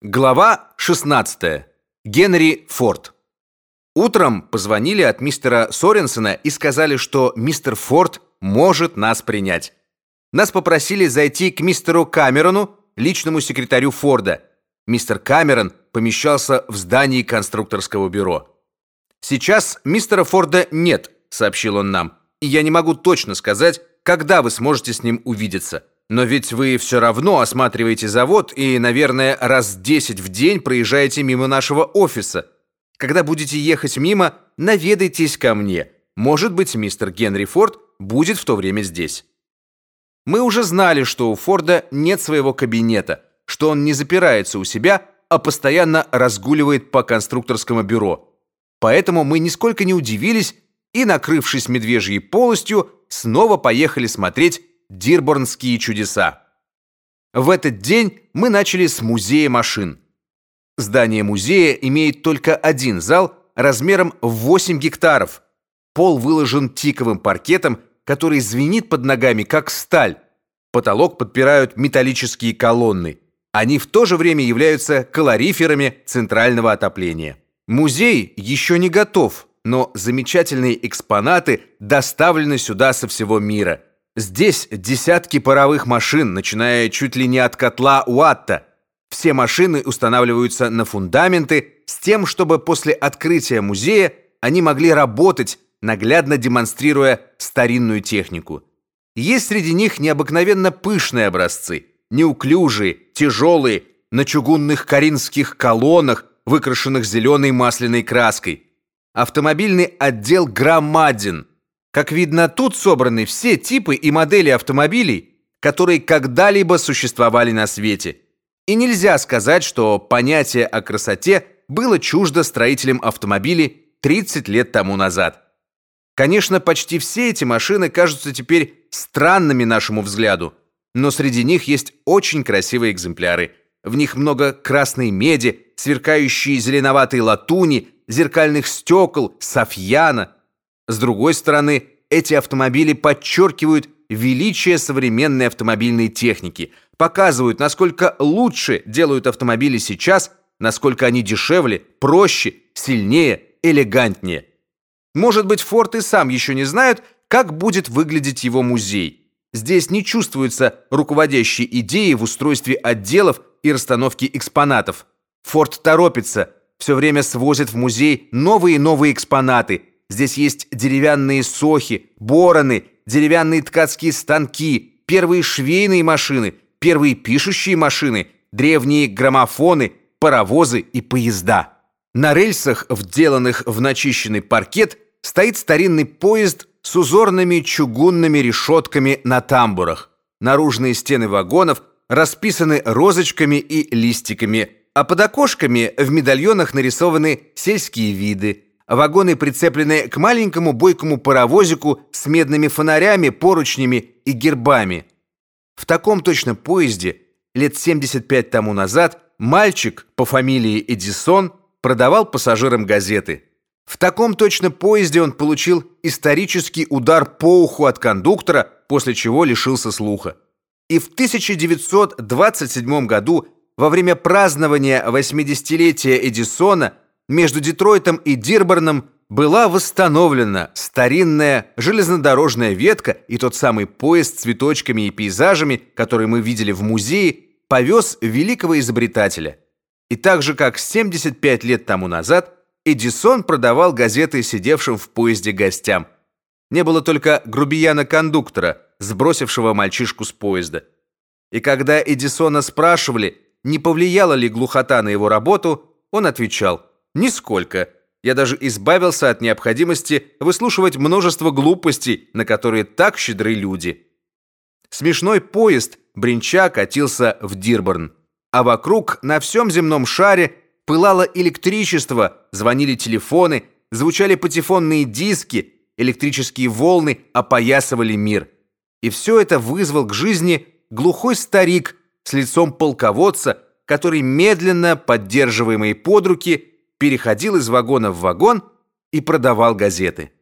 Глава 16. Генри Форд. Утром позвонили от мистера Соренсена и сказали, что мистер Форд может нас принять. Нас попросили зайти к мистеру Камерону, личному секретарю Форда. Мистер Камерон помещался в здании конструкторского бюро. Сейчас мистера Форда нет, сообщил он нам. И я не могу точно сказать, когда вы сможете с ним увидеться. Но ведь вы все равно осматриваете завод и, наверное, раз десять в день проезжаете мимо нашего офиса. Когда будете ехать мимо, наведайтесь ко мне. Может быть, мистер Генри Форд будет в то время здесь. Мы уже знали, что у Форда нет своего кабинета, что он не запирается у себя, а постоянно разгуливает по конструкторскому бюро. Поэтому мы нисколько не удивились и, накрывшись медвежьей полостью, снова поехали смотреть Дирборнские чудеса. В этот день мы начали с музея машин. Здание музея имеет только один зал размером в 8 гектаров. Пол выложен тиковым паркетом, который звенит под ногами как сталь. Потолок подпирают металлические колонны. Они в то же время являются калориферами центрального отопления. Музей еще не готов, но замечательные экспонаты доставлены сюда со всего мира. Здесь десятки паровых машин, начиная чуть ли не от котла Уатта. Все машины устанавливаются на фундаменты с тем, чтобы после открытия музея они могли работать, наглядно демонстрируя старинную технику. Есть среди них необыкновенно пышные образцы, неуклюжие, тяжелые, на чугунных каринских колоннах, выкрашенных зеленой масляной краской. Автомобильный отдел громаден – как видно, тут собраны все типы и модели автомобилей, которые когда-либо существовали на свете. И нельзя сказать, что понятие о красоте было чуждо строителям автомобилей 30 лет тому назад. Конечно, почти все эти машины кажутся теперь странными нашему взгляду, но среди них есть очень красивые экземпляры. В них много красной меди, сверкающей зеленоватой латуни, зеркальных стекол, софьяна – с другой стороны, эти автомобили подчеркивают величие современной автомобильной техники, показывают, насколько лучше делают автомобили сейчас, насколько они дешевле, проще, сильнее, элегантнее. Может быть, Форд и сам еще не знает, как будет выглядеть его музей. Здесь не чувствуется руководящей идеи в устройстве отделов и расстановке экспонатов. Форд торопится, все время свозит в музей новые и новые экспонаты, Здесь есть деревянные сохи, бороны, деревянные ткацкие станки, первые швейные машины, первые пишущие машины, древние граммофоны, паровозы и поезда. На рельсах, вделанных в начищенный паркет, стоит старинный поезд с узорными чугунными решетками на тамбурах. Наружные стены вагонов расписаны розочками и листиками, а под окошками в медальонах нарисованы сельские виды – Вагоны прицеплены к маленькому бойкому паровозику с медными фонарями, поручнями и гербами. В таком точно поезде лет 75 тому назад мальчик по фамилии Эдисон продавал пассажирам газеты. В таком точно поезде он получил исторический удар по уху от кондуктора, после чего лишился слуха. И в 1927 году во время празднования 80-летия Эдисона между Детройтом и Дирборном была восстановлена старинная железнодорожная ветка, и тот самый поезд с цветочками и пейзажами, который мы видели в музее, повез великого изобретателя. И так же, как 75 лет тому назад, Эдисон продавал газеты сидевшим в поезде гостям. Не было только грубияна-кондуктора, сбросившего мальчишку с поезда. И когда Эдисона спрашивали, не повлияла ли глухота на его работу, он отвечал – Нисколько. Я даже избавился от необходимости выслушивать множество глупостей, на которые так щедры люди. Смешной поезд бренча катился в Дирборн, а вокруг на всем земном шаре пылало электричество, звонили телефоны, звучали патефонные диски, электрические волны опоясывали мир. И все это вызвал к жизни глухой старик с лицом полководца, который медленно, поддерживаемый под руки, переходил из вагона в вагон и продавал газеты.